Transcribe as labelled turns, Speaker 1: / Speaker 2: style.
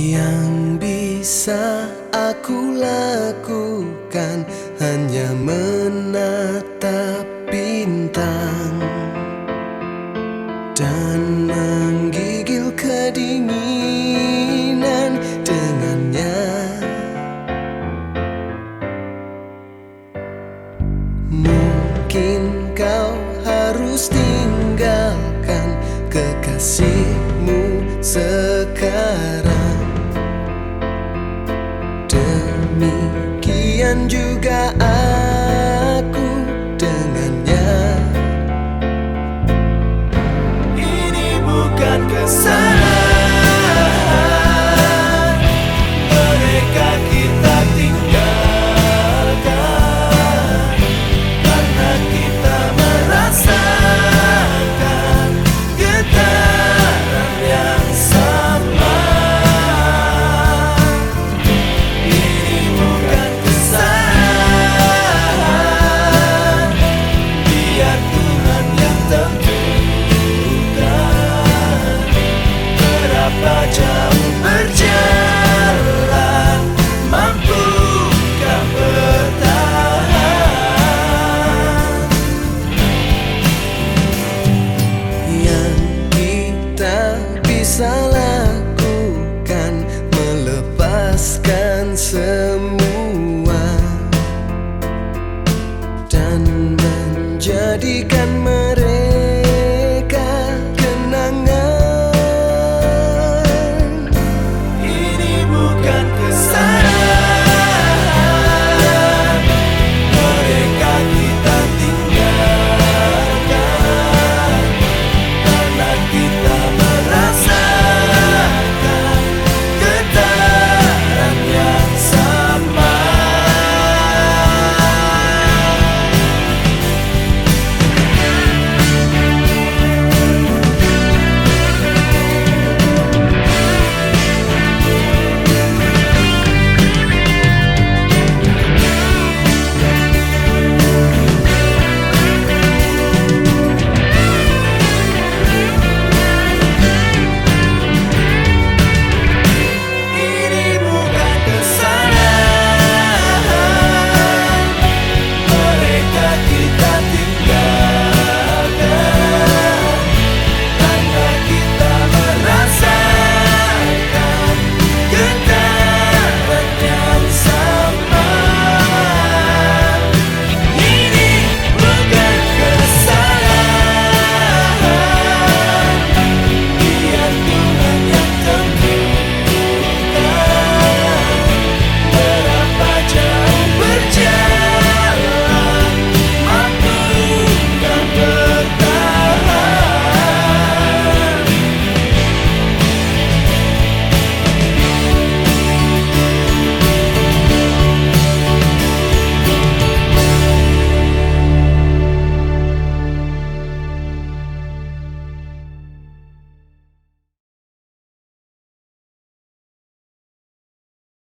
Speaker 1: Yang bisa aku lakukan hanya menatap bintang dan menggigil kedinginan dengannya. Mungkin kau harus tinggalkan kekasihmu sekarang. kalian juga ada. mengikhlaskan semua dan menjadikan